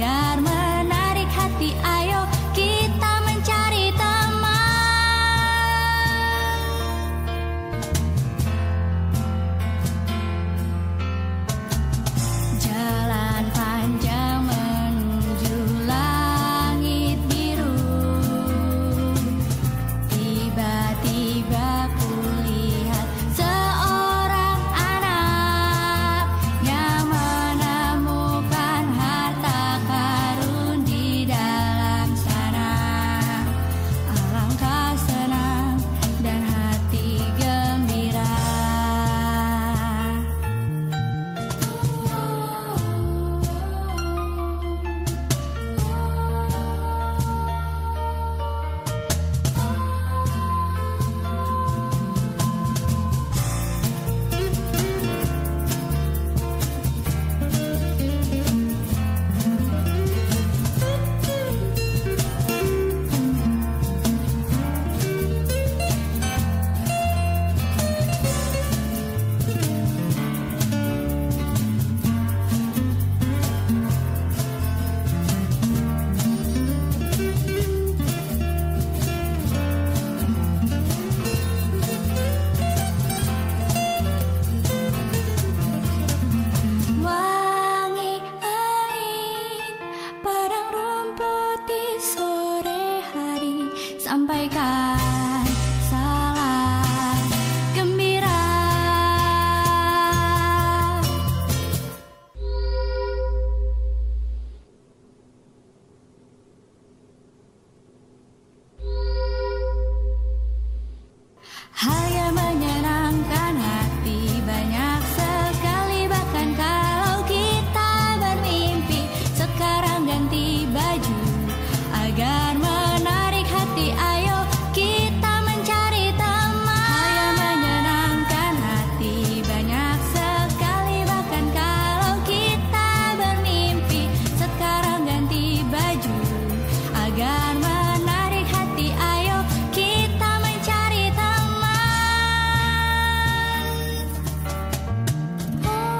Yeah. 내가.